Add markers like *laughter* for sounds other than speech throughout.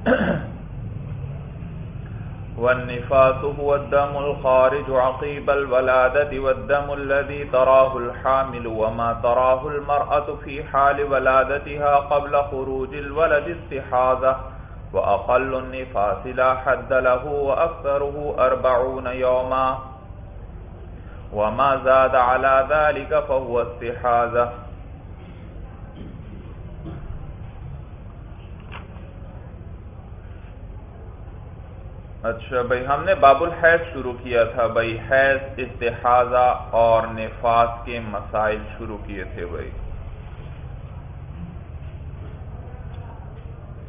*coughs* والنفاس هو الدم الخارج عقيب الولادة والدم الذي تراه الحامل وما تراه المرأة في حال ولادتها قبل خروج الولد استحاذة. وأقل النفاس لا حد له وأكثره أربعون يوما. وما زاد على ذلك فهو استحاذة. اچھا بھائی، ہم نے باب الحیض شروع کیا تھا بھائی۔ حیض، استحاضہ اور نفاس کے مسائل شروع کیے تھے بھائی۔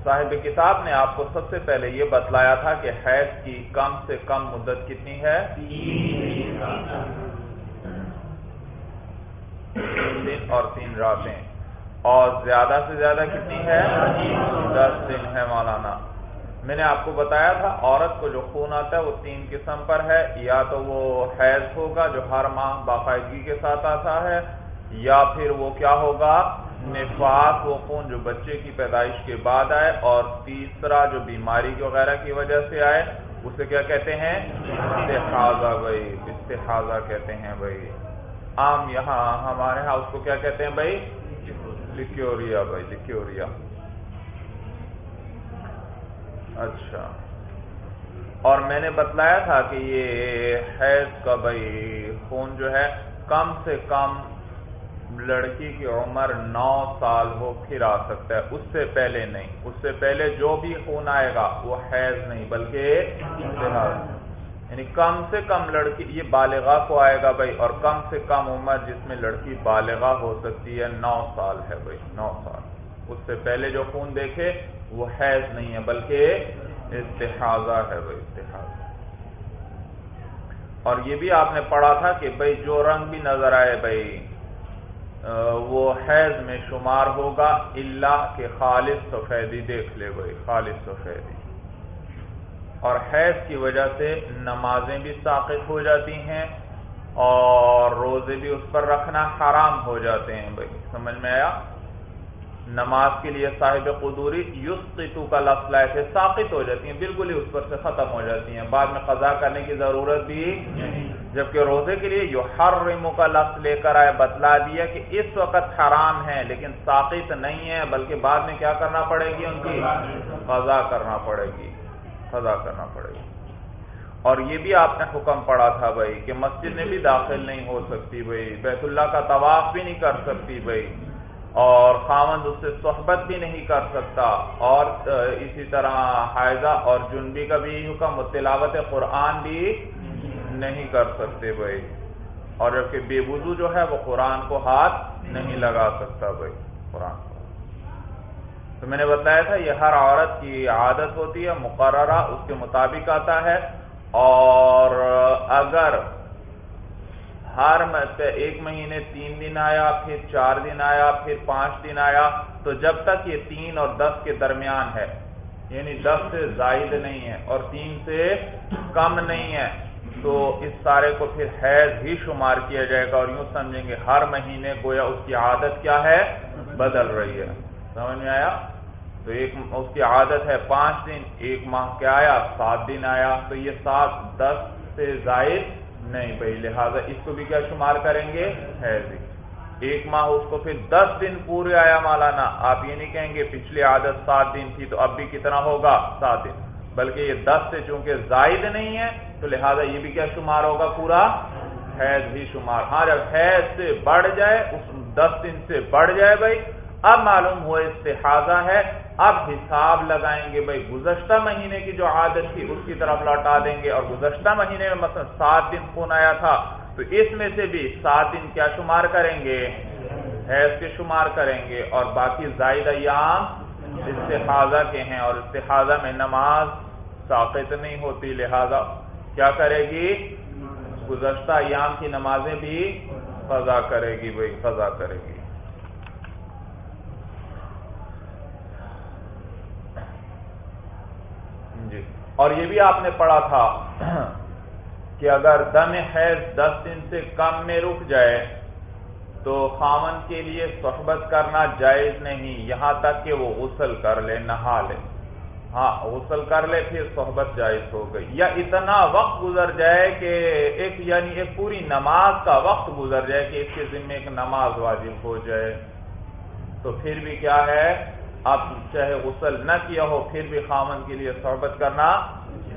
صاحب کتاب نے آپ کو سب سے پہلے یہ بتلایا تھا کہ حیض کی کم سے کم مدت کتنی ہے؟ تین دن اور تین راتیں۔ اور زیادہ سے زیادہ کتنی ہے؟ دس دن ہے مولانا۔ میں نے آپ کو بتایا تھا، عورت کو جو خون آتا ہے وہ تین قسم پر ہے۔ یا تو وہ حیض ہوگا جو ہر ماہ باقاعدگی کے ساتھ آتا ہے، یا پھر وہ کیا ہوگا نفاس وہ خون جو بچے کی پیدائش کے بعد آئے اور تیسرا جو بیماری وغیرہ کی وجہ سے آئے، اسے کیا کہتے ہیں؟ استحاظہ بھائی استحاظہ کہتے ہیں بھائی۔ عام یہاں ہمارے ہاں اس کو کیا کہتے ہیں بھائی؟ لکیوریا بھائی، لکیوریا۔ اچھا۔ اور میں نے بتلایا تھا کہ یہ حیض کا بھائی خون جو ہے، کم سے کم لڑکی کی عمر نو سال ہو، پھر آ سکتا ہے۔ اس سے پہلے نہیں۔ اس سے پہلے جو بھی خون آئے گا، وہ حیض نہیں، بلکہ یعنی کم سے کم لڑکی، یہ بالغا کو آئے گا بھائی، اور کم سے کم عمر جس میں لڑکی بالغا ہو سکتی ہے، نو سال ہے بھائی، نو سال۔ اس سے پہلے جو خون دیکھے وہ حیض نہیں ہے، بلکہ استحاظہ ہے بھائی استحاظہ اور یہ بھی آپ نے پڑھا تھا کہ بھائی جو رنگ بھی نظر آئے بھائی وہ حیض میں شمار ہوگا، اللہ کے خالص سفیدی دیکھ لے بھائی خالص سفیدی اور حیض کی وجہ سے نمازیں بھی ساقط ہو جاتی ہیں اور روزے بھی اس پر رکھنا حرام ہو جاتے ہیں بھائی سمجھ میں آیا؟ نماز کے لیے صاحب قدوری یسقطو کا لفظ لائے تھے، ساقط ہو جاتی ہیں، بالکل ہی اس پر سے ختم ہو جاتی ہیں۔ بعد میں قضا کرنے کی ضرورت بھی جبکہ روزے کے لیے جو ہر کا لفظ لے کر آئے، بتلا دیا کہ اس وقت حرام ہے، لیکن ساقط نہیں ہے، بلکہ بعد میں کیا کرنا پڑے گی ان کی؟ قضا کرنا پڑے گی قضا کرنا پڑے گی۔ اور یہ بھی آپ نے حکم پڑا تھا بھائی کہ مسجد میں بھی داخل نہیں ہو سکتی بھائی، بیت اللہ کا طواف بھی نہیں کر سکتی بھائی۔ اور خامند اس سے صحبت بھی نہیں کر سکتا اور اسی طرح حائضہ اور جنبی کا بھی حکم تلاوت قرآن بھی نہیں کر سکتے بھائی۔ اور جبکہ بے وضو جو ہے وہ قرآن کو ہاتھ نہیں لگا سکتا بھائی، قرآن کو۔ تو میں نے بتایا تھا، یہ ہر عورت کی عادت ہوتی ہے، مقررہ اس کے مطابق آتا ہے۔ اور اگر ہر ایک مہینے تین دن آیا، پھر چار دن آیا، پھر پانچ دن آیا۔ تو جب تک یہ تین اور دس کے درمیان ہے یعنی دس سے زائد نہیں ہے اور تین سے کم نہیں ہے، تو اس سارے کو پھر حیض ہی شمار کیا جائے گا اور یوں سمجھیں گے ہر مہینے گویا اس کی عادت کیا ہے؟ بدل رہی ہے۔ سمجھ میں آیا؟ تو ایک اس کی عادت ہے پانچ دن، ایک ماہ کیا آیا، سات دن آیا۔ تو یہ سات دس سے زائد نہیں بھائی، لہٰذا اس کو بھی کیا شمار کریں گے؟ حیض ایک ماہ اس کو پھر دس دن پورے آیا مالانا آپ یہ نہیں کہیں گے پچھلی عادت سات دن تھی تو اب بھی کتنا ہوگا؟ سات دن۔ بلکہ یہ دس سے چونکہ زائد نہیں ہے، تو لہٰذا یہ بھی کیا شمار ہوگا پورا؟ حیض بھی شمار۔ ہاں جب حیض سے بڑھ جائے، اس دس دن سے بڑھ جائے بھائی۔ اب معلوم ہوا استحاظہ ہے۔ اب حساب لگائیں گے بھائی گزشتہ مہینے کی جو عادت تھی اس کی طرف لوٹا دیں گے اور گزشتہ مہینے میں مثلا سات دن خون آیا تھا تو اس میں سے بھی سات دن کیا شمار کریں گے؟ حیض کے شمار کریں گے اور باقی زائد ایام استحاظہ کے ہیں اور استحاظہ میں نماز ساقت نہیں ہوتی، لہذا کیا کرے گی؟ گزشتہ ایام کی نمازیں بھی قضا کرے گی، بھائی قضا کرے گی جی اور یہ بھی آپ نے پڑھا تھا *clears throat* کہ اگر دم حیض دس دن سے کم میں رک جائے تو خامن کے لیے صحبت کرنا جائز نہیں، یہاں تک کہ وہ غسل کر لے، نہا لے۔ ہاں غسل کر لے، پھر صحبت جائز ہو گئی۔ یا اتنا وقت گزر جائے کہ ایک یعنی ایک پوری نماز کا وقت گزر جائے کہ اس کے ذمہ ایک نماز واجب ہو جائے۔ تو پھر بھی کیا ہے؟ اب چاہے غسل نہ کیا ہو، پھر بھی خامن کے لیے صحبت کرنا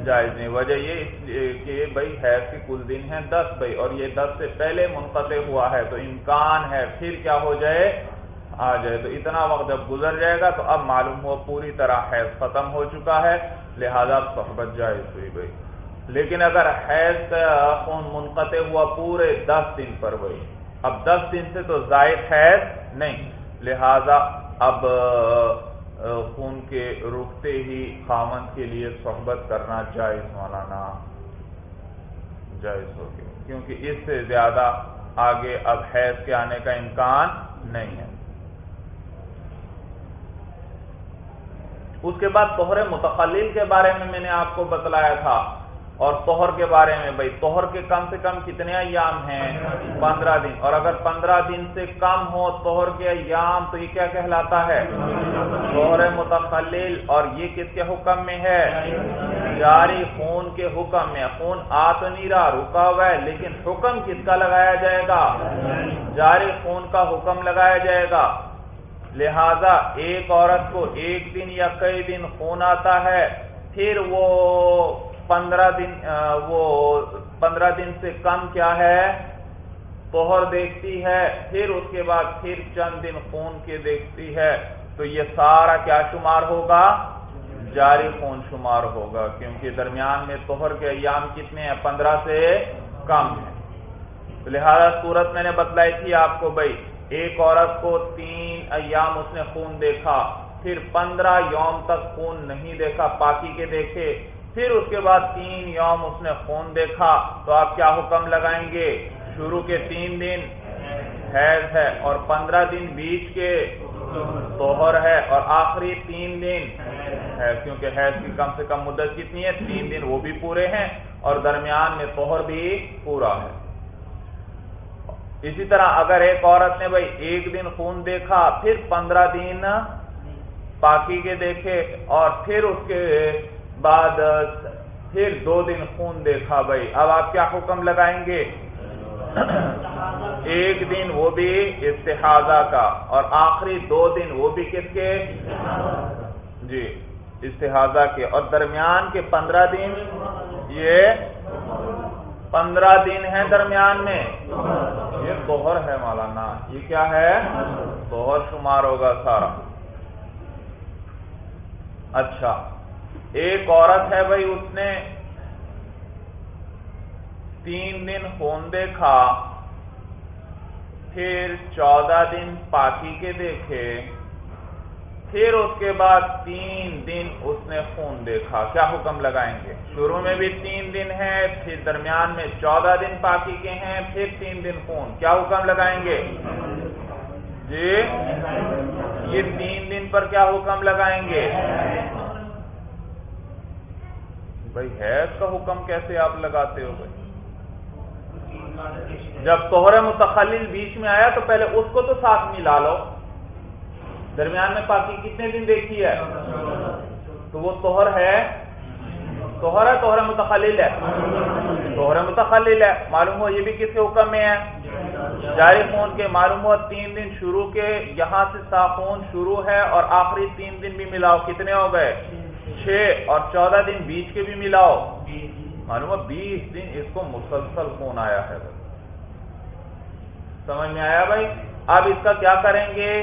جائز نہیں۔ وجہ یہ اس لیے کہ بھائی حیض کے کل دن ہیں دس بھائی، اور یہ دس سے پہلے منقطع ہوا ہے تو امکان ہے پھر کیا ہو جائے؟ آ جائے۔ تو اتنا وقت جب گزر جائے گا تو اب معلوم ہو پوری طرح حیض ختم ہو چکا ہے، لہذا صحبت جائز ہوئی بھائی۔ لیکن اگر حیض خون منقطع ہوا پورے دس دن پر بھائی، اب دس دن سے تو زائد حیض نہیں، لہذا اب خون کے رکتے ہی خامن کے لیے صحبت کرنا جائز مولانا، جائز ہو گیا۔ کیونکہ اس سے زیادہ آگے اب حیض کے آنے کا امکان نہیں ہے۔ اس کے بعد توہر متخلیل کے بارے میں میں نے آپ کو بتلایا تھا۔ اور توہر کے بارے میں بھائی توہر کے کم سے کم کتنے ایام ہیں؟ پندرہ دن۔ اور اگر پندرہ دن سے کم ہو توہر کے ایام تو یہ کیا کہلاتا ہے؟ توہر متخلیل اور یہ کس کے حکم میں ہے؟ جاری خون کے حکم میں۔ خون آ تو نہیں رہا رکا ہوا ہے، لیکن حکم کس کا لگایا جائے گا؟ جاری خون کا حکم لگایا جائے گا۔ لہذا ایک عورت کو ایک دن یا کئی دن خون آتا ہے، پھر وہ پندرہ دن وہ پندرہ دن سے کم کیا ہے؟ توہر دیکھتی ہے، پھر اس کے بعد پھر چند دن خون کے دیکھتی ہے۔ تو یہ سارا کیا شمار ہوگا؟ جاری خون شمار ہوگا، کیونکہ درمیان میں توہر کے ایام کتنے ہیں؟ پندرہ سے کم ہے لہذا صورت میں نے بتلائی تھی آپ کو بھائی، ایک عورت کو تین ایام اس نے خون دیکھا، پھر پندرہ یوم تک خون نہیں دیکھا، پاکی کے دیکھے۔ پھر اس کے بعد تین یوم اس نے خون دیکھا تو آپ کیا حکم لگائیں گے؟ شروع کے تین دن حیض ہے اور پندرہ دن بیچ کے توہر ہے اور آخری تین دن ہے کیونکہ حیض کی کم سے کم مدت کتنی ہے؟ تین دن وہ بھی پورے ہیں اور درمیان میں توہر بھی پورا ہے۔ اسی طرح اگر ایک عورت نے بھائی ایک دن خون دیکھا، پھر پندرہ دن پاکی کے دیکھے اور پھر اس کے بعد پھر دو دن خون دیکھا بھائی۔ اب آپ کیا حکم لگائیں گے؟ *laughs* ایک دن وہ بھی استحاظہ کا اور آخری دو دن وہ بھی کس کے؟ جی استحاظہ کے۔ اور درمیان کے پندرہ دن یہ پندرہ دن ہے درمیان میں؟ یہ توہر ہے مولانا۔ یہ کیا ہے؟ توہر شمار ہوگا سارا۔ اچھا۔ ایک عورت ہے بھائی، اس نے تین دن خون دیکھا، پھر چودہ دن پاکی کے دیکھے، پھر اس کے بعد تین دن اس نے خون دیکھا۔ کیا حکم لگائیں گے؟ شروع میں بھی تین دن ہے، پھر درمیان میں چودہ دن پاکی کے ہیں، پھر تین دن خون۔ کیا حکم لگائیں گے؟ جی یہ تین دن پر کیا حکم لگائیں گے؟ بھائی حیض کا حکم کیسے آپ لگاتے ہو بھائی؟ جب توہر متخلل بیچ میں آیا تو پہلے اس کو تو ساتھ ملا لو۔ درمیان میں پاکی کتنے دن دیکھی ہے؟ تو وہ توہر ہے۔ توہر ہے توہر متخلل ہے۔ توہر متخلل ہے۔ معلوم ہو یہ بھی کس کے حکم میں ہے؟ جاری خون کے۔ معلوم ہو تین دن شروع کے۔ یہاں سے ساخون شروع ہے اور آخری تین دن بھی ملاؤ۔ کتنے ہو گئے؟ چھ اور چودہ دن بیچ کے بھی ملاؤ۔ معلوم ہے بیس دن اس کو مسلسل خون آیا ہے۔ سمجھ میں آیا بھائی؟ اب اس کا کیا کریں گے؟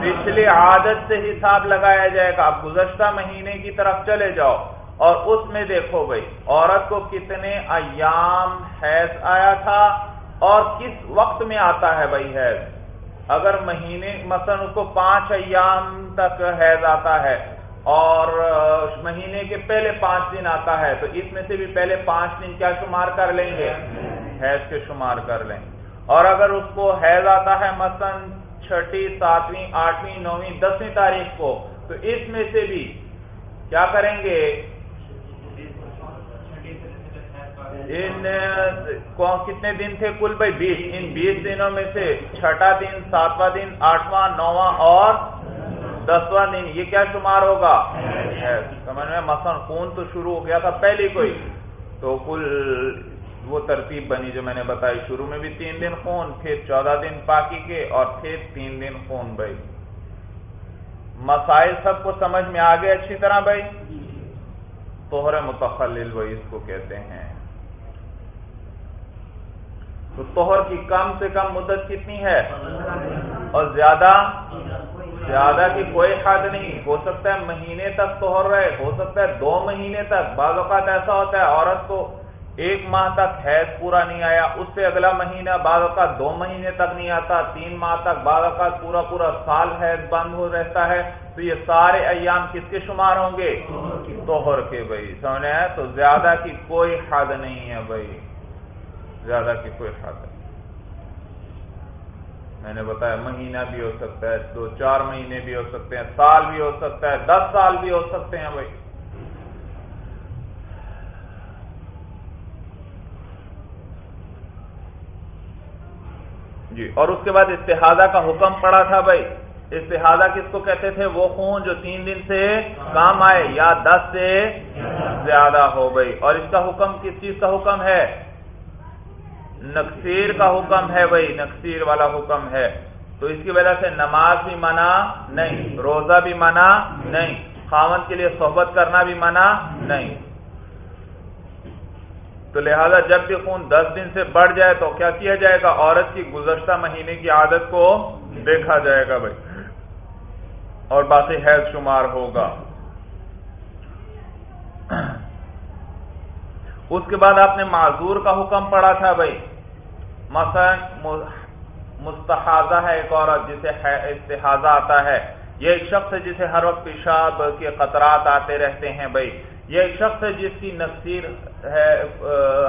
پچھلی عادت سے حساب لگایا جائے گا۔ اب گزشتہ مہینے کی طرف چلے جاؤ۔ اور اس میں دیکھو بھائی عورت کو کتنے ایام حیض آیا تھا اور کس وقت میں آتا ہے بھائی حیض؟ اگر مہینے مثلا اس کو پانچ ایام تک حیض آتا ہے اور مہینے کے پہلے پانچ دن آتا ہے، تو اس میں سے بھی پہلے پانچ دن کیا شمار کر لیں گے؟ حیض کے شمار کر لیں۔ اور اگر اس کو حیض آتا ہے مثلا چھٹی، ساتویں، آٹھویں، نویں، دسویں تاریخ کو، تو اس میں سے بھی کیا کریں گے؟ ان کتنے دن تھے کل بھائی؟ بیس، ان بیس دنوں میں سے، چھٹا دن، ساتواں دن، آٹھواں، نواں، اور دسواں دن، یہ کیا شمار ہوگا؟ سمجھ میں؟ مثلا خون تو شروع ہو گیا تھا پہلی کوئی۔ تو کل وہ ترتیب بنی جو میں نے بتائی، شروع میں بھی تین دن خون، پھر چودہ دن پاکی کے اور پھر تین دن خون بھائی۔ مسائل سب کو سمجھ میں آ گئے اچھی طرح بھائی؟ توہر متخلل بھائی اس کو کہتے ہیں۔ تو توہر کی کم سے کم مدت کتنی ہے؟ اور زیادہ؟ زیادہ کی کوئی حد نہیں۔ ہو سکتا ہے مہینے تک توہر رہے، ہو سکتا ہے دو مہینے تک۔ بعض اوقات ایسا ہوتا ہے عورت کو ایک ماہ تک حیض پورا نہیں آیا، اس سے اگلا مہینہ بعض اوقات دو مہینے تک نہیں آتا، تین ماہ تک۔ بعض اوقات پورا پورا سال حیض بند ہو رہتا ہے۔ تو یہ سارے ایام کس کے شمار ہوں گے؟ توہر کے۔ بھائی، سمجھے؟ تو زیادہ کی کوئی حد نہیں ہے بھائی۔ زیادہ کی کوئی حد۔ میں نے بتایا مہینہ بھی ہو سکتا ہے، دو چار مہینے بھی ہو سکتے ہیں، سال بھی ہو سکتا ہے، دس سال بھی ہو سکتے ہیں بھائی۔ جی اور اس کے بعد استحادہ کا حکم پڑا تھا بھائی۔ استحادہ کس کو کہتے تھے؟ وہ خون جو تین دن سے کام آئے، یا دس سے زیادہ ہو گئی اور اس کا حکم، کس چیز کا حکم ہے؟ نقصیر کا حکم ہے بھائی نقصیر والا حکم ہے۔ تو اس کی وجہ سے نماز بھی منع نہیں، روزہ بھی منع نہیں خاون کے لیے صحبت کرنا بھی منع نہیں۔ تو لہذا جب بھی خون دس دن سے بڑھ جائے تو کیا کیا جائے گا؟ عورت کی گزشتہ مہینے کی عادت کو دیکھا جائے گا بھائی۔ اور باقی حیض شمار ہوگا۔ اس کے بعد آپ نے معذور کا حکم پڑا تھا بھائی۔ مثلا مستحاضہ ہے ایک عورت جسے استحاظہ آتا ہے۔ یہ ایک شخص ہے جسے ہر وقت پیشاب کے قطرات آتے رہتے ہیں بھائی۔ یہ ایک شخص ہے جس کی نقصیر ہے،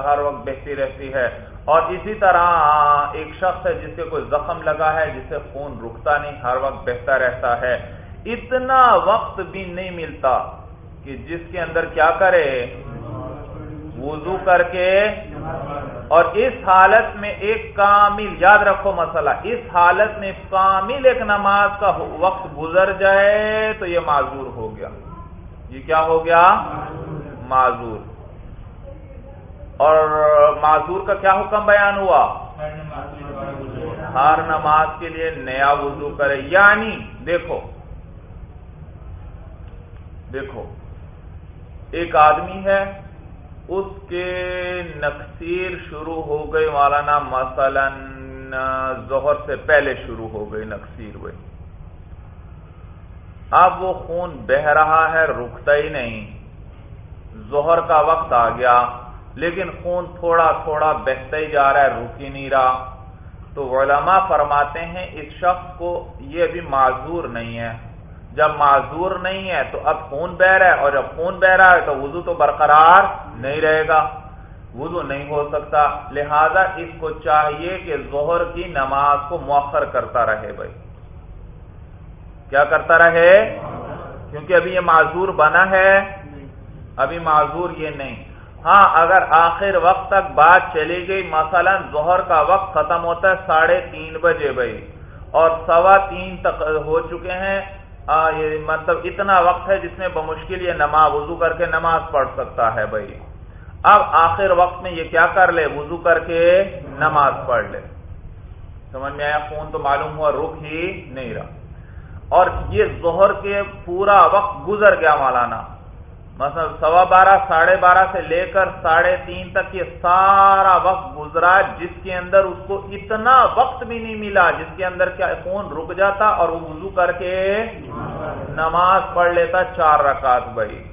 ہر وقت بہتی رہتی ہے۔ اور اسی طرح ایک شخص ہے جس کے کوئی زخم لگا ہے، جسے خون رکتا نہیں، ہر وقت بہتا رہتا ہے۔ اتنا وقت بھی نہیں ملتا کہ جس کے اندر کیا کرے۔ وضو کر کے اور اس حالت میں ایک کامل، یاد رکھو مسئلہ، اس حالت میں کامل ایک نماز کا وقت گزر جائے تو یہ معذور ہو گیا۔ یہ کیا ہو گیا؟ معذور۔ اور معذور کا کیا حکم بیان ہوا؟ ہر نماز کے لیے نیا وضو کرے۔ یعنی دیکھو دیکھو، ایک آدمی ہے اس کے نقصیر شروع ہو گئی مولانا، مثلا، ظہر سے پہلے شروع ہو گئی نقصیر ہوئی۔ اب وہ خون بہ رہا ہے، رکتا ہی نہیں۔ زہر کا وقت آ گیا، لیکن خون تھوڑا تھوڑا بہتا ہی جا رہا ہے، رک ہی نہیں رہا۔ تو علماء فرماتے ہیں، اس شخص کو یہ ابھی معذور نہیں ہے۔ جب معذور نہیں ہے تو اب خون بہ رہا ہے اور جب خون بہ رہا ہے تو وضو تو برقرار نہیں رہے گا۔ وضو نہیں ہو سکتا۔ لہذا اس کو چاہیے کہ زہر کی نماز کو مؤخر کرتا رہے بھائی۔ کیا کرتا رہے؟ کیونکہ ابھی یہ معذور بنا ہے۔ ابھی معذور یہ نہیں۔ ہاں اگر آخر وقت تک بات چلی گئی، مثلا ظہر کا وقت ختم ہوتا ہے ساڑھے تین بجے بھائی، اور سوا تین تک ہو چکے ہیں۔ یہ مطلب اتنا وقت ہے جس میں بمشکل یہ نماز، وضو کر کے نماز پڑھ سکتا ہے بھائی۔ اب آخر وقت میں یہ کیا کر لے؟ وضو کر کے نماز پڑھ لے۔ سمجھ میں آیا؟ فون تو معلوم ہوا رک ہی نہیں رہا۔ اور یہ زہر کے پورا وقت گزر گیا مولانا۔ مثلا سوا بارہ، ساڑھے بارہ سے لے کر ساڑھے تین تک یہ سارا وقت گزرا، جس کے اندر اس کو اتنا وقت بھی نہیں ملا، جس کے اندر کیا فون رک جاتا اور وہ وضو کر کے نماز پڑھ لیتا چار رکعت بھائی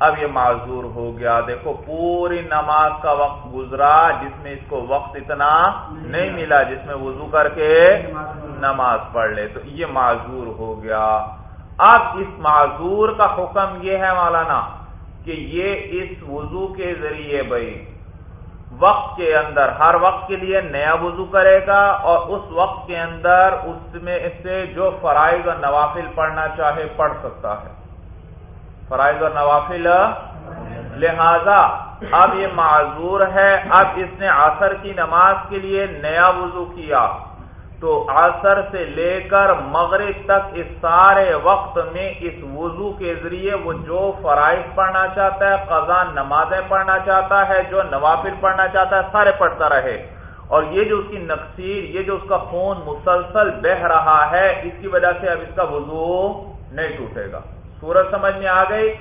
اب یہ معذور ہو گیا۔ دیکھو، پوری نماز کا وقت گزرا، جس میں اس کو وقت اتنا نہیں ملا جس میں وضو کر کے نماز پڑھ لے۔ تو یہ معذور ہو گیا۔ اب اس معذور کا حکم یہ ہے مولانا کہ یہ اس وضو کے ذریعے بھائی، وقت کے اندر، ہر وقت کے لیے نیا وضو کرے گا اور اس وقت کے اندر اس میں سے جو فرائض اور نوافل پڑھنا چاہے، پڑھ سکتا ہے۔ فرائض اور نوافل؟ لہذا اب یہ معذور ہے، اب اس نے عصر کی نماز کے لیے نیا وضو کیا۔ تو عصر سے لے کر مغرب تک اس سارے وقت میں اس وضو کے ذریعے وہ جو فرائض پڑھنا چاہتا ہے قضان نمازیں پڑھنا چاہتا ہے، جو نوافل پڑھنا چاہتا ہے، سارے پڑھتا رہے۔ اور یہ جو اس کی نقصیر، یہ جو اس کا خون مسلسل بہ رہا ہے، اس کی وجہ سے اب اس کا وضو نہیں ٹوٹے گا۔ سورج سمجھ میں آ گئی؟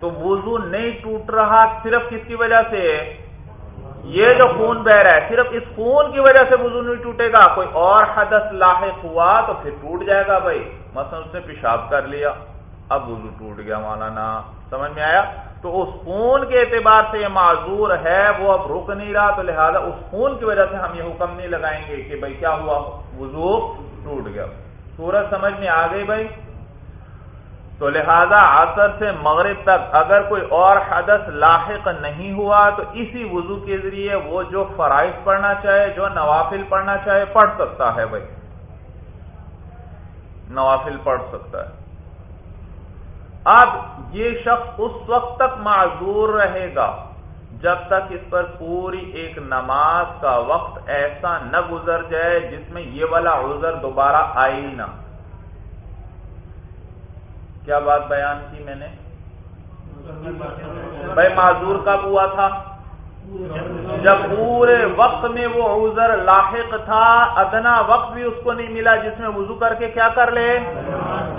تو وضو نہیں ٹوٹ رہا صرف کس کی وجہ سے؟ یہ جو خون بہ رہا ہے، صرف اس خون کی وجہ سے وضو نہیں ٹوٹے گا، کوئی اور حدث لاحق ہوا تو پھر ٹوٹ جائے گا بھائی۔ مثلا اس نے پیشاب کر لیا، اب وضو ٹوٹ گیا مولانا، سمجھ میں آیا؟ تو اس خون کے اعتبار سے یہ معذور ہے، وہ اب رک نہیں رہا، تو لہذا اس خون کی وجہ سے ہم یہ حکم نہیں لگائیں گے کہ بھائی کیا ہوا؟ وضو ٹوٹ گیا۔ سورج سمجھ میں آ گئی بھائی؟ تو لہذا عصر سے مغرب تک اگر کوئی اور حدث لاحق نہیں ہوا تو اسی وضو کے ذریعے وہ جو فرائض پڑھنا چاہے، جو نوافل پڑھنا چاہے، پڑھ سکتا ہے بھائی۔ نوافل پڑھ سکتا ہے۔ اب یہ شخص اس وقت تک معذور رہے گا جب تک اس پر پوری ایک نماز کا وقت ایسا نہ گزر جائے جس میں یہ والا عذر دوبارہ آئی نہ۔ کیا بات بیان کی میں نے؟ بھائی معذور کب ہوا تھا؟ جب پورے وقت میں وہ عذر لاحق تھا، ادنا وقت بھی اس کو نہیں ملا جس میں وضو کر کے کیا کر لے؟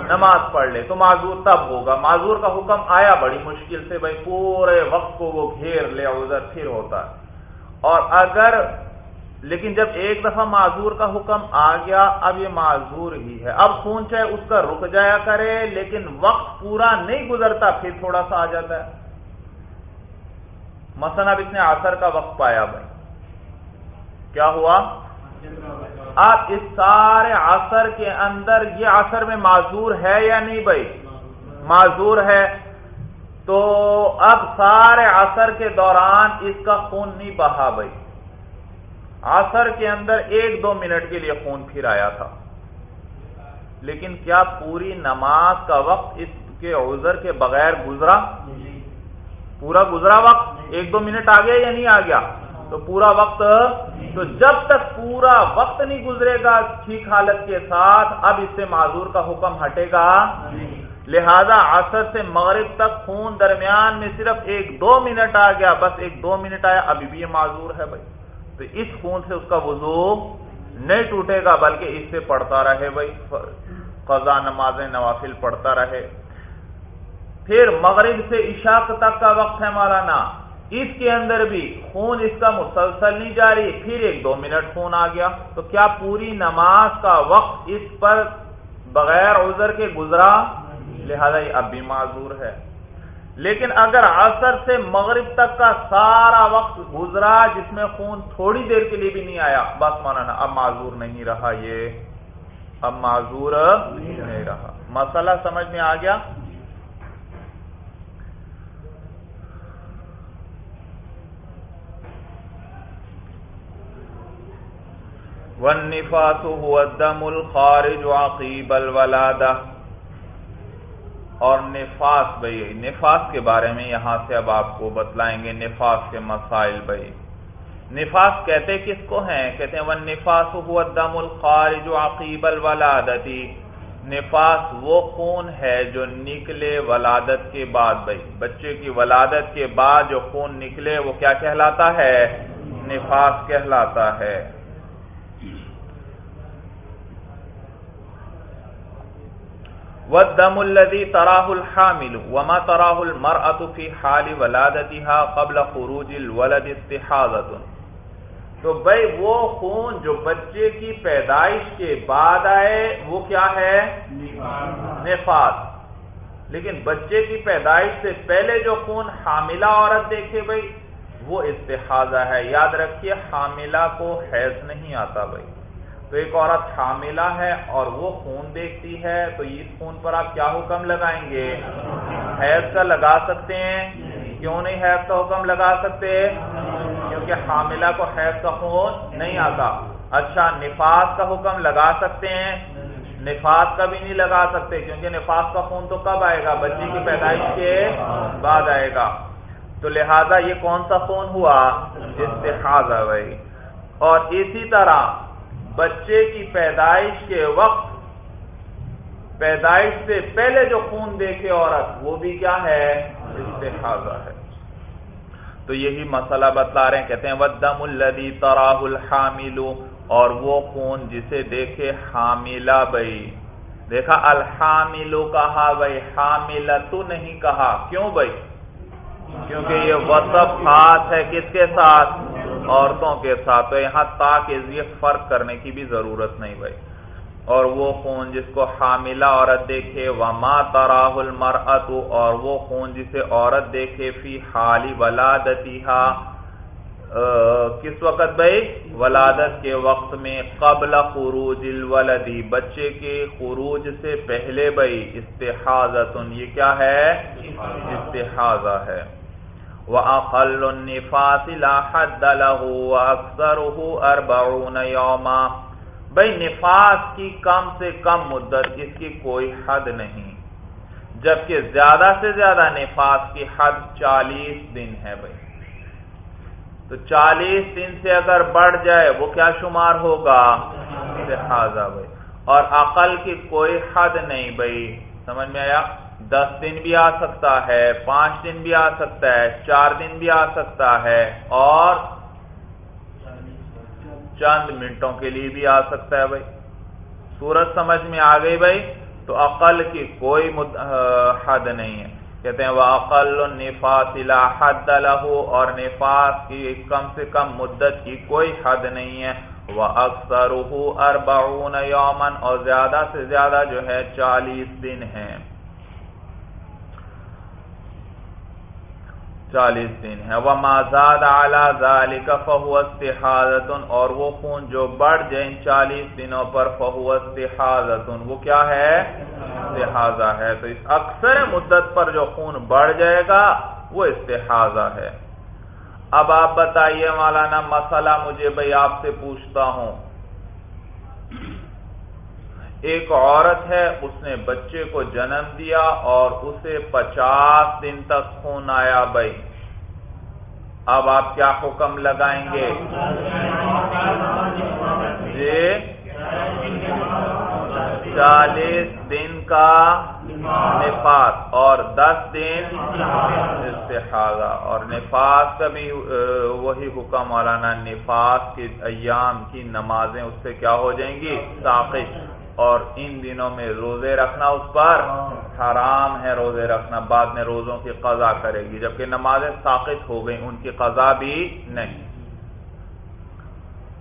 نماز پڑھ لے۔ تو معذور تب ہوگا۔ معذور کا حکم آیا بڑی مشکل سے، بھائی پورے وقت کو وہ گھیر لے، عذر پھر ہوتا اور اگر لیکن جب ایک دفعہ معذور کا حکم آ گیا، اب یہ معذور ہی ہے۔ اب خون چاہے اس کا رک جایا کرے، لیکن وقت پورا نہیں گزرتا، پھر تھوڑا سا آ جاتا ہے۔ مثلا اب اس نے آسر کا وقت پایا بھائی۔ کیا ہوا؟ اب اس سارے آسر کے اندر یہ آسر میں معذور ہے یا نہیں بھائی؟ معذور ہے۔ تو اب سارے آسر کے دوران اس کا خون نہیں بہا بھائی۔ آسر کے اندر ایک دو منٹ کے لیے خون پھر آیا تھا۔ لیکن کیا پوری نماز کا وقت اس کے عذر کے بغیر گزرا؟ پورا گزرا وقت؟ ایک دو منٹ آ گیا یا نہیں آ گیا تو پورا وقت تو جب تک پورا وقت نہیں گزرے گا، ٹھیک حالت کے ساتھ اب اس سے معذور کا حکم ہٹے گا۔ لہذا عصر سے مغرب تک خون درمیان میں صرف ایک دو منٹ آ گیا بس ایک دو منٹ آیا، ابھی بھی یہ معذور ہے بھائی۔ تو اس خون سے اس کا وضو نہیں ٹوٹے گا، بلکہ اس سے پڑھتا رہے بھائی۔ قضا نماز نوافل پڑھتا رہے۔ پھر مغرب سے عشاء تک کا وقت ہے مولانا۔ اس کے اندر بھی خون اس کا مسلسل نہیں جاری، پھر ایک دو منٹ خون آ گیا۔ تو کیا پوری نماز کا وقت اس پر بغیر عذر کے گزرا؟ لہذا یہ اب بھی معذور ہے۔ لیکن اگر عصر سے مغرب تک کا سارا وقت گزرا جس میں خون تھوڑی دیر کے لیے بھی نہیں آیا، بس مولانا، اب معذور نہیں رہا یہ۔ اب معذور نہیں رہا۔ مسئلہ سمجھ میں آ گیا؟ والنفاس هو الدم الخارج عقیب الولادہ اور نفاس بھائی نفاس کے بارے میں یہاں سے اب آپ کو بتلائیں گے، نفاس کے مسائل بھائی نفاس کہتے کس کو ہیں؟ کہتے ہیں ون نفاس ہوا دم الخارج عقیب الولادتی۔ نفاس وہ خون ہے جو نکلے ولادت کے بعد بھائی بچے کی ولادت کے بعد جو خون نکلے، وہ کیا کہلاتا ہے؟ نفاس کہلاتا ہے۔ والدم الذي تراه الحامل وما تراه المرأة في حال ولادتها قبل خروج الولد استحاضة. تو بھائی وہ خون جو بچے کی پیدائش کے بعد آئے وہ کیا ہے؟ نفاس لیکن بچے کی پیدائش سے پہلے جو خون حاملہ عورت دیکھے بھائی وہ استحاضہ ہے۔ یاد رکھیے حاملہ کو حیض نہیں آتا بھائی۔ تو ایک عورت حاملہ ہے اور وہ خون دیکھتی ہے، تو اس خون پر آپ کیا حکم لگائیں گے؟ حیض کا لگا سکتے ہیں؟ کیوں نہیں حیض کا حکم لگا سکتے؟ کیونکہ حاملہ کو حیض کا خون نہیں آتا۔ اچھا نفاذ کا حکم لگا سکتے ہیں؟ نفاذ کا بھی نہیں لگا سکتے، کیونکہ نفاذ کا خون تو کب آئے گا؟ بچے کی پیدائش کے بعد آئے گا۔ تو لہذا یہ کون سا خون ہوا؟ استحاظ ہے بھائی۔ اور اسی طرح بچے کی پیدائش کے وقت، پیدائش سے پہلے جو خون دیکھے عورت، وہ بھی کیا ہے؟ استحاضہ ہے۔ تو یہی مسئلہ بتلا رہے ہیں، کہتے ہیں ودم الدی تراہ الحامل، اور وہ خون جسے دیکھے حاملہ بھائی دیکھا، الحاملو کہا بھائی حاملہ تو نہیں کہا، کیوں بھائی کیونکہ یہ وصف خاص ہے کس کے ساتھ؟ عورتوں کے ساتھ۔ تو یہاں تاکہ یہ فرق کرنے کی بھی ضرورت نہیں بھائی۔ اور وہ خون جس کو حاملہ عورت دیکھے، وما تراہ المرأت، اور وہ خون جسے عورت دیکھے فی حالی ولادتی کس وقت بھائی؟ ولادت کے وقت میں قبل خروج الولدی۔ بچے کے خروج سے پہلے بھائی۔ استحاظت یہ کیا ہے؟ استحاظہ ہے۔ وَأَقَلُّ النِّفَاسِ لَا حَدَّ لَهُ وَأَكْثَرُهُ أَرْبَعُونَ يَوْمًا بھائی نفاس کی کم سے کم مدت اس کی کوئی حد نہیں جبکہ زیادہ سے زیادہ نفاس کی حد چالیس دن ہے بھائی تو چالیس دن سے اگر بڑھ جائے وہ کیا شمار ہوگا؟ لہذا بھائی اور عقل کی کوئی حد نہیں بھائی سمجھ میں آیا؟ دس دن بھی آ سکتا ہے، پانچ دن بھی آ سکتا ہے، چار دن بھی آ سکتا ہے اور چند منٹوں کے لیے بھی آ سکتا ہے بھائی۔ سورج سمجھ میں آ گئی بھائی، تو عقل کی کوئی حد نہیں ہے۔ کہتے ہیں وہ عقل نفاس حد لہو اور نفاس کی کم سے کم مدت کی کوئی حد نہیں ہے۔ وہ اکثر اربعون یومن اور زیادہ سے زیادہ جو ہے چالیس دن ہیں۔ چالیس دن ہے وہ مازاد اعلی کا فہوت اور وہ خون جو بڑھ جائے ان چالیس دنوں پر فہوت وہ کیا ہے؟ استحاظہ ہے۔ تو اس اکثر مدت پر جو خون بڑھ جائے گا، وہ استحاظہ ہے۔ اب آپ بتائیے مولانا، مسئلہ مجھے بھائی آپ سے پوچھتا ہوں۔ ایک عورت ہے، اس نے بچے کو جنم دیا اور اسے پچاس دن تک خون آیا بھائی۔ اب آپ کیا حکم لگائیں گے؟ جی؟ چالیس دن کا نفاس اور دس دن استحاظہ اور نفاس کا بھی وہی حکم، مولانا، نفاس کی ایام کی نمازیں اس سے کیا ہو جائیں گی؟ ساقش۔ اور ان دنوں میں روزے رکھنا اس پر حرام ہے روزے رکھنا بعد میں روزوں کی قضا کرے گی جبکہ نمازیں ساقط ہو گئی ان کی قضا بھی نہیں۔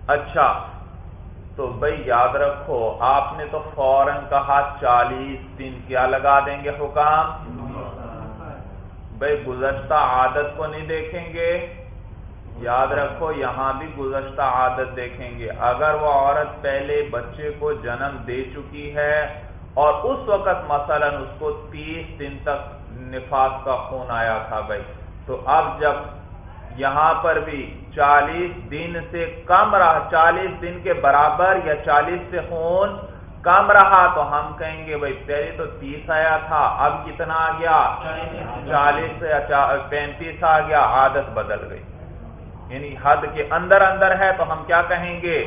اچھا تو بھائی یاد رکھو آپ نے تو فوراً کہا چالیس دن کیا لگا دیں گے حکام؟ بھائی گزشتہ عادت کو نہیں دیکھیں گے؟ یاد رکھو، یہاں بھی گزشتہ عادت دیکھیں گے۔ اگر وہ عورت پہلے بچے کو جنم دے چکی ہے اور اس وقت مثلا اس کو تیس دن تک نفاس کا خون آیا تھا بھائی، تو اب جب یہاں پر بھی چالیس دن سے کم رہا، چالیس دن کے برابر یا چالیس سے خون کم رہا، تو ہم کہیں گے بھائی، پہلے تو تیس آیا تھا، اب کتنا آ گیا؟ چالیس سے پینتیس آ گیا، عادت بدل گئی۔ یعنی حد کے اندر اندر ہے تو ہم کیا کہیں گے؟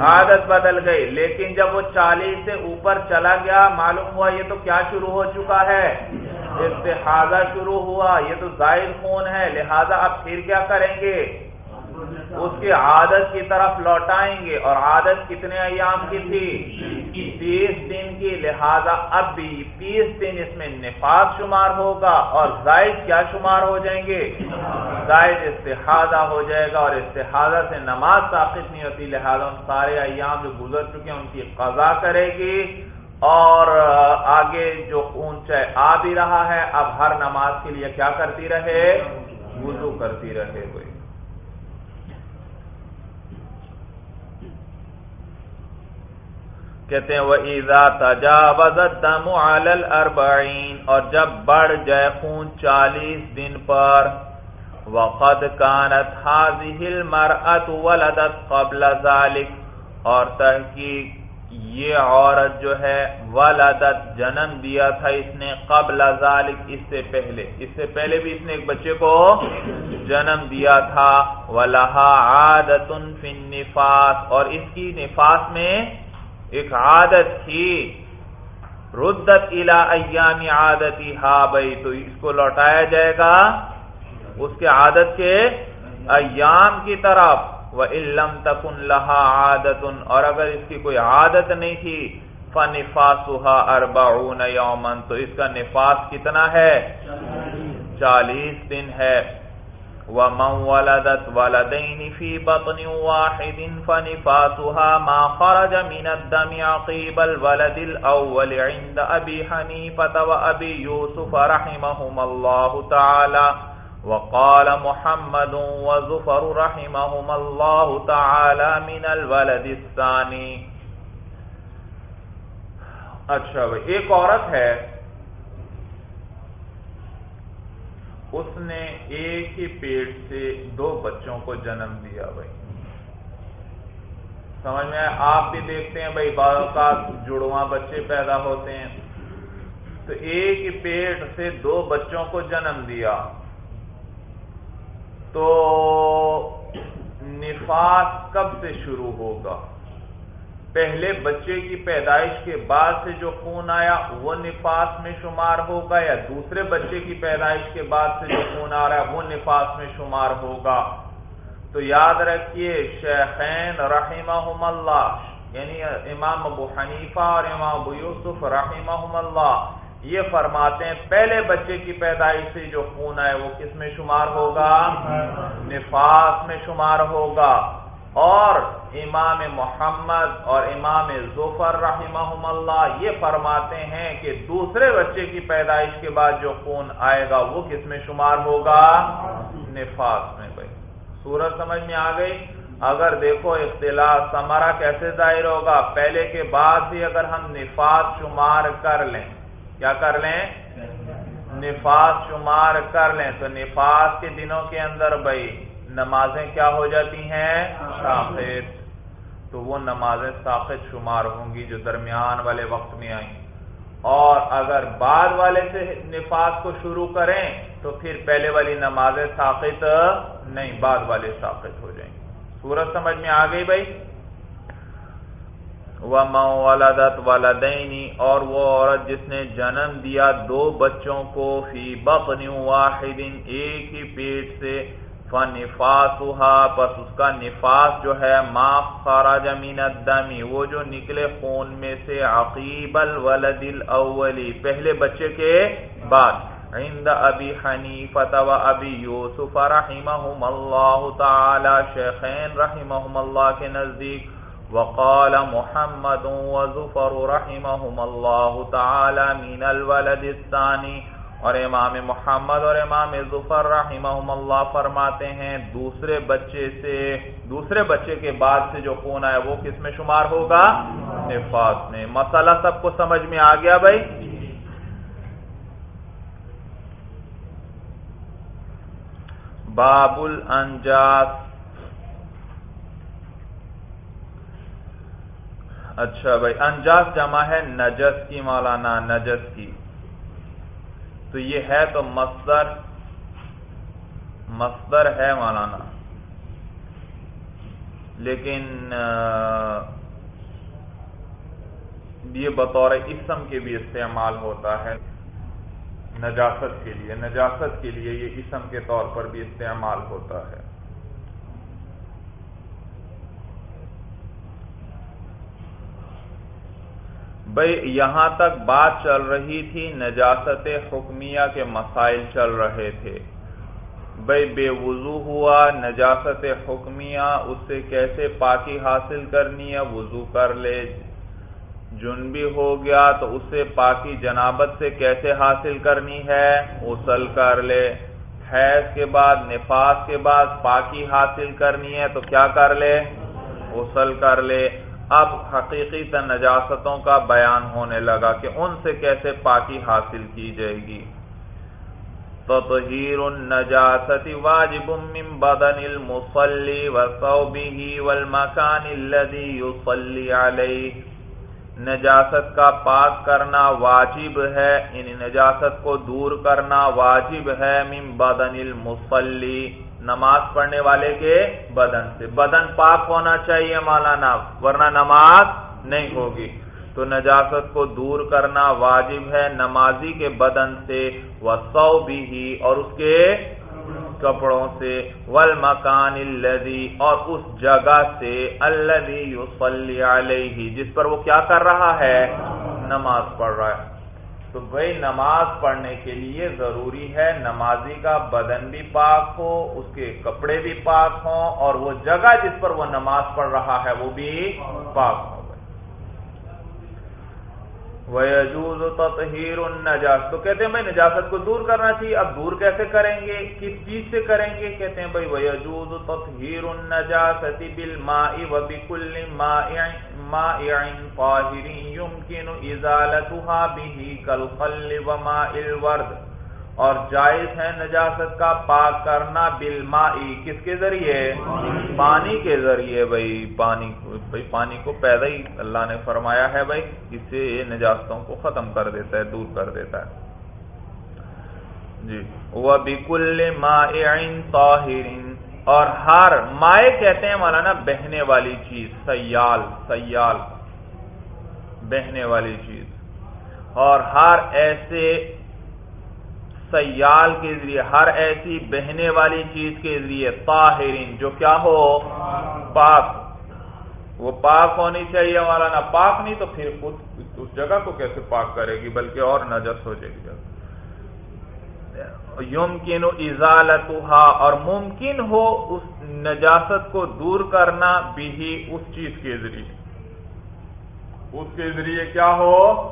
عادت بدل گئی۔ لیکن جب وہ چالیس سے اوپر چلا گیا، معلوم ہوا یہ تو کیا شروع ہو چکا ہے؟ استحاضہ شروع ہوا، یہ تو زائد خون ہے، لہذا اب پھر کیا کریں گے؟ اس کی عادت کی طرف لوٹائیں گے اور عادت کتنے ایام کی تھی؟ تیس دن کی، لہذا اب بھی تیس دن اس میں نفاذ شمار ہوگا اور زائد کیا شمار ہو جائیں گے؟ زائد استحادہ ہو جائے گا اور استحادہ سے نماز طاقت نہیں ہوتی، لہذا ان سارے ایام جو گزر چکے ہیں ان کی قضا کرے گی اور آگے جو اونچا آ بھی رہا ہے، اب ہر نماز کے لیے کیا کرتی رہے؟ وضو کرتی رہے کوئی کہتے ہیں وہ ایزا تجاوز دم الاربعین اور جب بڑھ جائے خون چالیس دن پر، وقد کانت المرأة ولدت قبل ذلك اور تحقیق، یہ عورت جو ہے، ولدت، جنم دیا تھا اس نے قبل ذالک اس سے پہلے۔ اس سے پہلے بھی اس نے ایک بچے کو جنم دیا تھا ولہا عادت فی النفاس اور اس کی نفاس میں ایک عادت تھی، ردت الى ایام عادتی ہا بھائی، تو اس کو لوٹایا جائے گا اس کے عادت کے ایام کی طرف۔ علم تکن لہا عادت، اور اگر اس کی کوئی عادت نہیں تھی فنفاسا اربعون یومن تو اس کا نفاس کتنا ہے؟ چالیس دن ہے۔ وَمَنْ وَلَدَتْ وَلَدَيْنِ فِي بَطْنٍ وَاحِدٍ فَنِفَاسُهَا مَا خَرَجَ مِنَ الدَّمِ عَقِيبَ الْوَلَدِ الْأَوَّلِ عِنْدَ أَبِي حَنِيفَةَ وَأَبِي يُوسُفَ رَحِمَهُمَ اللَّهُ تَعَالَى وقال محمد وزفر رحمهم الله تعالى من الولد الثاني۔ اچھا بھائی، ایک عورت ہے اس نے ایک ہی پیٹ سے دو بچوں کو جنم دیا بھائی۔ سمجھ میں آپ بھی دیکھتے ہیں بھائی بالوں کا جڑواں بچے پیدا ہوتے ہیں۔ تو ایک ہی پیٹ سے دو بچوں کو جنم دیا۔ تو نفاس کب سے شروع ہوگا؟ پہلے بچے کی پیدائش کے بعد سے جو خون آیا، وہ نفاس میں شمار ہوگا یا دوسرے بچے کی پیدائش کے بعد سے جو خون آ رہا ہے، وہ نفاس میں شمار ہوگا؟ تو یاد رکھیے، شیخین رحمہم اللہ یعنی امام ابو حنیفہ اور امام ابو یوسف رحمہم اللہ، یہ فرماتے ہیں، پہلے بچے کی پیدائش سے جو خون ہے وہ کس میں شمار ہوگا؟ نفاس میں شمار ہوگا۔ اور امام محمد اور امام ظفر رحمہم اللہ یہ فرماتے ہیں کہ دوسرے بچے کی پیدائش کے بعد جو خون آئے گا وہ کس میں شمار ہوگا؟ نفاس میں بھائی۔ سورج سمجھ میں آ گئی؟ اگر دیکھو اختلاف سمرا کیسے ظاہر ہوگا؟ پہلے کے بعد بھی اگر ہم نفاس شمار کر لیں، کیا کر لیں؟ نفاس شمار کر لیں۔ تو نفاس کے دنوں کے اندر بھائی نمازیں کیا ہو جاتی ہیں؟ ساخت تو وہ نمازیں ساخت شمار ہوں گی جو درمیان والے وقت میں آئیں۔ اور اگر بعد والے سے نفاس کو شروع کریں تو پھر پہلے والی نمازیں ساخت نہیں بعد والے ساخت ہو جائیں۔ گی سورج سمجھ میں آ گئی بھائی؟ ولدت ولدینی اور وہ عورت جس نے جنم دیا دو بچوں کو فی بطن واحد ایک ہی پیٹ سے فنفاسها پس اس کا نفاس جو ہے، ما خرج من الدم، وہ جو نکلے خون میں سے، عقیب الولد الاولی پہلے بچے کے بعد۔ عند ابی حنیفہ و ابی یوسف رحمہم اللہ تعالی، شیخین رحمہم اللہ کے نزدیک۔ وقال محمد وزفر رحمهم الله تعالى من الولد الثاني اور امام محمد اور امام ظفر رحمہم اللہ فرماتے ہیں، دوسرے بچے سے، دوسرے بچے کے بعد سے جو خون آئے وہ کس میں شمار ہوگا؟ نفاس میں۔ مسئلہ سب کو سمجھ میں آ گیا بھائی؟ باب الانجاس۔ اچھا بھائی، انجاس جمع ہے نجس کی، مولانا نجس کی۔ تو یہ ہے تو مصدر مصدر ہے مولانا۔ لیکن یہ بطور اسم کے بھی استعمال ہوتا ہے۔ نجاست کے لیے، نجاست کے لیے یہ اسم کے طور پر بھی استعمال ہوتا ہے۔ بھائی یہاں تک بات چل رہی تھی نجاست حکمیہ کے مسائل چل رہے تھے۔ بھائی بے وضو ہوا نجاست حکمیہ، اس سے کیسے پاکی حاصل کرنی ہے وضو کر لے۔ جن بھی ہو گیا تو اس سے پاکی جنابت سے کیسے حاصل کرنی ہے؟ اسل کر لے۔ حیض کے بعد، نفاس کے بعد پاکی حاصل کرنی ہے تو کیا کر لے؟ اسل کر لے۔ اب حقیقی نجاستوں کا بیان ہونے لگا کہ ان سے کیسے پاکی حاصل کی جائے گی۔ تطہیر النجاست واجب من بدن المصلی وصوبه والمکان الذي يصلی علیہ۔ نجاست کا پاک کرنا واجب ہے یعنی نجاست کو دور کرنا واجب ہے، من بدن المصلی۔ نماز پڑھنے والے کے بدن سے۔ بدن پاک ہونا چاہیے مولانا، ورنہ نماز نہیں ہوگی۔ تو نجاست کو دور کرنا واجب ہے نمازی کے بدن سے وہ سو بھی اور اس کے کپڑوں سے۔ ول مکان اور اس جگہ سے۔ اللہ علیہ جس پر وہ کیا کر رہا ہے؟ نماز پڑھ رہا ہے۔ تو بھائی نماز پڑھنے کے لیے ضروری ہے نمازی کا بدن بھی پاک ہو، اس کے کپڑے بھی پاک ہوں اور وہ جگہ جس پر وہ نماز پڑھ رہا ہے وہ بھی پاک ہو۔ وَيَجُوزُ تَطْهِيرُ النَّجَاسِ۔ تو کہتے ہیں بھائی نجاست کو دور کرنا چاہیے، اب دور کیسے کریں گے؟ کس چیز سے کریں گے؟ کہتے ہیں بھائی وَيَجُوزُ تَطْهِيرُ النَّجَاسَةِ بِالْمَاءِ وَبِكُلِّ مَائِعٍ طَاهِرٍ يُمْكِنُ إِزَالَتُهَا بِهِ كَالْخَلِّ وَمَاءِ الْوَرْدِ۔ اور جائز ہے نجاست کا پاک کرنا بالمائی. کس کے ذریعے؟ پانی کے ذریعے بھائی. پانی بھائی، پانی کو پیدا ہی اللہ نے فرمایا ہے بھائی، اس سے یہ نجاستوں کو ختم کر دیتا ہے، دور کر دیتا ہے۔ جی۔ وہ بکل طاہرین۔ اور ہر مائع کہتے ہیں مولانا، بہنے والی چیز، سیال سیال۔ بہنے والی چیز۔ اور ہر ایسے سیال کے ذریعے، ہر ایسی بہنے والی چیز کے ذریعے، طاہرین، جو کیا ہو؟ پاک۔ وہ پاک ہونی چاہیے والا نہ پاک نہیں تو پھر خود اس جگہ کو کیسے پاک کرے گی؟ بلکہ اور نجس ہو جائے گی۔ یمکن ازالتها اور ممکن ہو اس نجاست کو دور کرنا بھی اس چیز کے ذریعے۔ اس کے ذریعے کیا ہو۔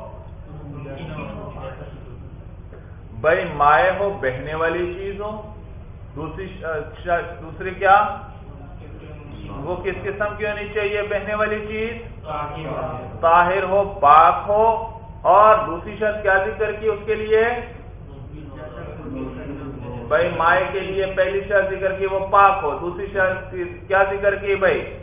بھائی مائع ہو، بہنے والی چیز ہو۔ دوسری دوسری کیا؟ وہ کس قسم کی ہونی چاہیے؟ بہنے والی چیز؟ طاہر ہو، پاک ہو۔ اور دوسری شرط کیا ذکر کی اس کے لیے؟ بھائی مائع کے لیے پہلی شرط ذکر کی وہ پاک ہو۔ دوسری شرط کیا ذکر کی بھائی؟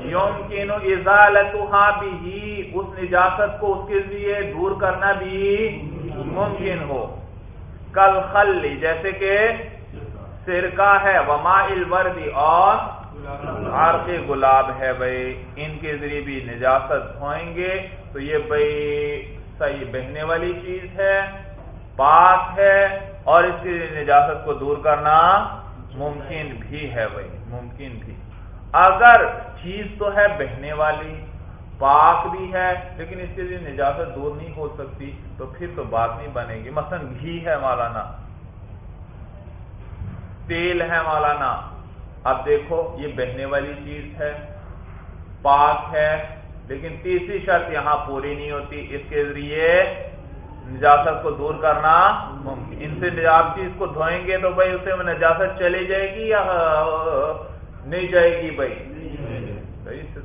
یوم کینو ازالتها بھی اس نجاست کو اس کے لیے دور کرنا بھی ممکن ہو۔ کل خلی، جیسے کہ سرکہ ہے، وما الوردی اور عرق گلاب ہے بھائی۔ ان کے ذریعے بھی نجاست ہوئیں گے۔ تو یہ بھائی صحیح بہنے والی چیز ہے، پاک ہے، اور اس کی نجاست کو دور کرنا ممکن بھی ہے بھائی، ممکن بھی۔ اگر چیز تو ہے بہنے والی پاک بھی ہے، لیکن اس کے لیے نجاست دور نہیں ہو سکتی، تو پھر تو بات نہیں بنے گی۔ مثلا گھی ہے مولانا۔ تیل ہے مولانا۔ اب دیکھو، یہ بہنے والی چیز ہے، پاک ہے، لیکن تیسری شرط یہاں پوری نہیں ہوتی۔ اس کے ذریعے نجاست کو دور کرنا ممکن۔ ان سے آپ چیز کو دھوئیں گے تو بھائی اسے نجاست چلی جائے گی یا نہیں جائے گی بھائی؟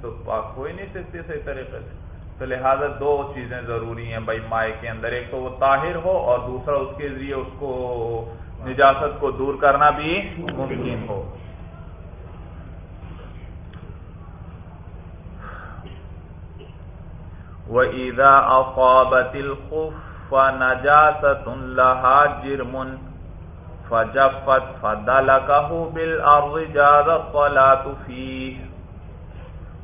تو پاک ہو ہی نہیں سکتی صحیح طریقے سے۔ تو لہٰذا دو چیزیں ضروری ہیں بھائی مائع کے اندر۔ ایک تو وہ طاہر ہو اور دوسرا اس کے ذریعے اس کو نجاست کو دور کرنا بھی ممکن ہو۔ وہ عیدا افابت الخف نجاست اللہ جرمن فجفت فدلکہ بالارض جازت صلاة فیہ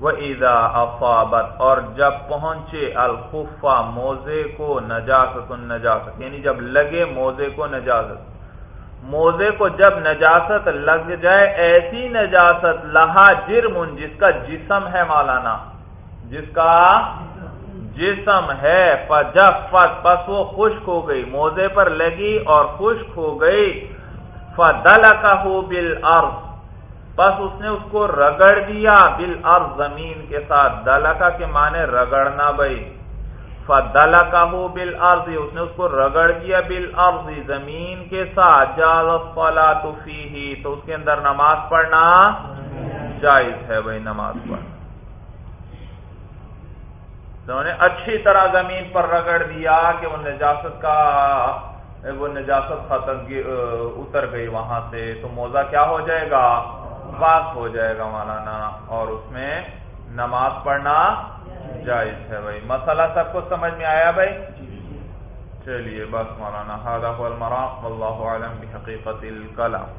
وَإِذَا أَصَابَتْ اور جب پہنچے الخفا موزے کو نجاست النجاست یعنی جب لگے موزے کو نجاست۔ موزے کو جب نجاست لگ جائے، ایسی نجاست، لہا جرم جس کا جسم ہے مولانا۔ جس کا جسم ہے فجفت پس وہ خشک ہو گئی۔ موزے پر لگی اور خشک ہو گئی۔ فَدَلَكَهُ بِالْأَرْضِ۔ بس اس نے اس کو رگڑ دیا بل زمین کے ساتھ، دلکا کے معنی رگڑنا بھائی۔ فلا کا ہو بل اس نے اس کو رگڑ دیا بل زمین کے ساتھ۔ فلا تو اس کے اندر نماز پڑھنا جائز ہے بھائی، نماز پڑھنا۔ نے اچھی طرح زمین پر رگڑ دیا کہ وہ نجاست کا، وہ نجاست ختم اتر گئی وہاں سے۔ تو موزہ کیا ہو جائے گا؟ پاک ہو جائے گا مولانا، اور اس میں نماز پڑھنا جائز ہے بھائی۔ مسئلہ سب کو سمجھ میں آیا بھائی؟ چلیے، بس مولانا المرام اللہ عالم بحقیقت الکلام۔